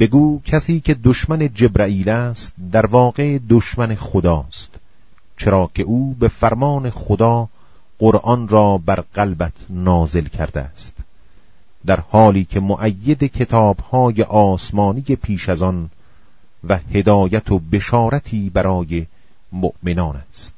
بگو کسی که دشمن جبرائیل است در واقع دشمن خداست. چرا که او به فرمان خدا قرآن را بر قلبت نازل کرده است. در حالی که معید کتابهای آسمانی پیش از آن و هدایت و بشارتی برای مؤمنان است.